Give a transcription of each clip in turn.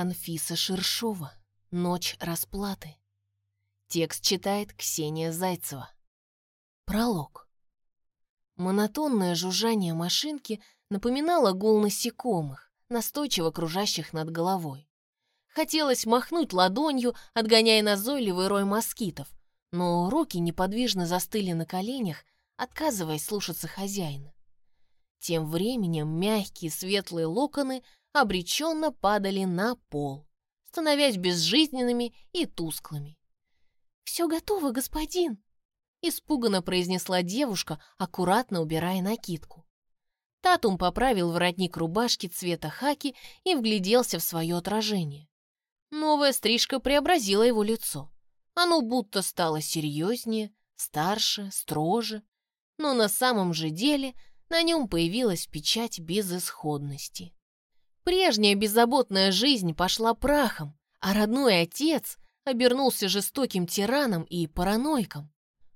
Анфиса Шершова. Ночь расплаты. Текст читает Ксения Зайцева. Пролог. Монотонное жужжание машинки напоминало гул насекомых, настойчиво кружащих над головой. Хотелось махнуть ладонью, отгоняя назойливый рой москитов, но руки неподвижно застыли на коленях, отказываясь слушаться хозяина. Тем временем мягкие светлые локоны обреченно падали на пол, становясь безжизненными и тусклыми. «Все готово, господин!» Испуганно произнесла девушка, аккуратно убирая накидку. Татум поправил воротник рубашки цвета хаки и вгляделся в свое отражение. Новая стрижка преобразила его лицо. Оно будто стало серьезнее, старше, строже, но на самом же деле на нем появилась печать безысходности. Прежняя беззаботная жизнь пошла прахом, а родной отец обернулся жестоким тираном и параноиком.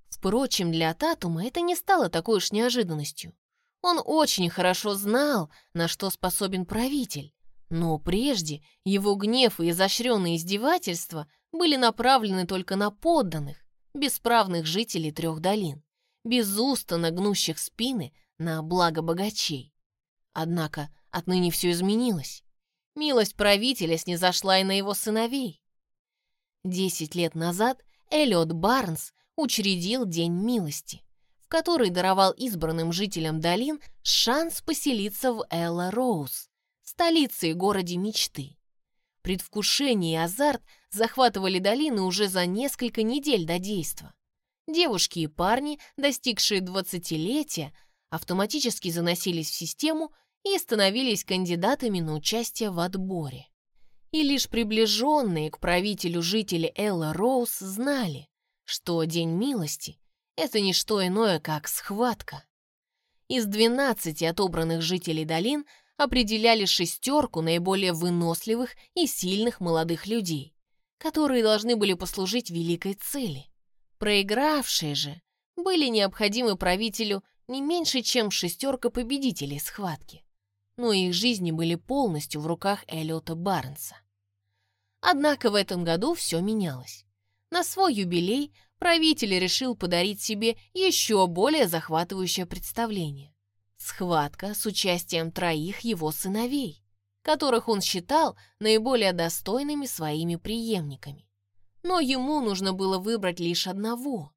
Впрочем, для Татума это не стало такой уж неожиданностью. Он очень хорошо знал, на что способен правитель, но прежде его гнев и изощренные издевательства были направлены только на подданных, бесправных жителей трех долин, безустанно гнущих спины на благо богачей. Однако отныне все изменилось. Милость правителя снизошла и на его сыновей. Десять лет назад Эллиот Барнс учредил День милости, в который даровал избранным жителям долин шанс поселиться в Элла Роуз, столице и городе мечты. Предвкушение и азарт захватывали долины уже за несколько недель до действа. Девушки и парни, достигшие двадцатилетия, автоматически заносились в систему и становились кандидатами на участие в отборе. И лишь приближенные к правителю жители Элла Роуз знали, что День милости — это не что иное, как схватка. Из 12 отобранных жителей долин определяли шестерку наиболее выносливых и сильных молодых людей, которые должны были послужить великой цели. Проигравшие же были необходимы правителю не меньше, чем шестерка победителей схватки но их жизни были полностью в руках Эллиота Барнса. Однако в этом году все менялось. На свой юбилей правитель решил подарить себе еще более захватывающее представление. Схватка с участием троих его сыновей, которых он считал наиболее достойными своими преемниками. Но ему нужно было выбрать лишь одного.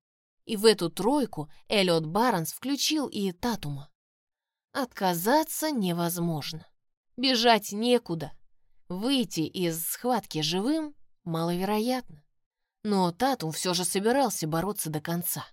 И в эту тройку Эллиот Барнс включил и Татума. Отказаться невозможно. Бежать некуда. Выйти из схватки живым маловероятно. Но Татум все же собирался бороться до конца.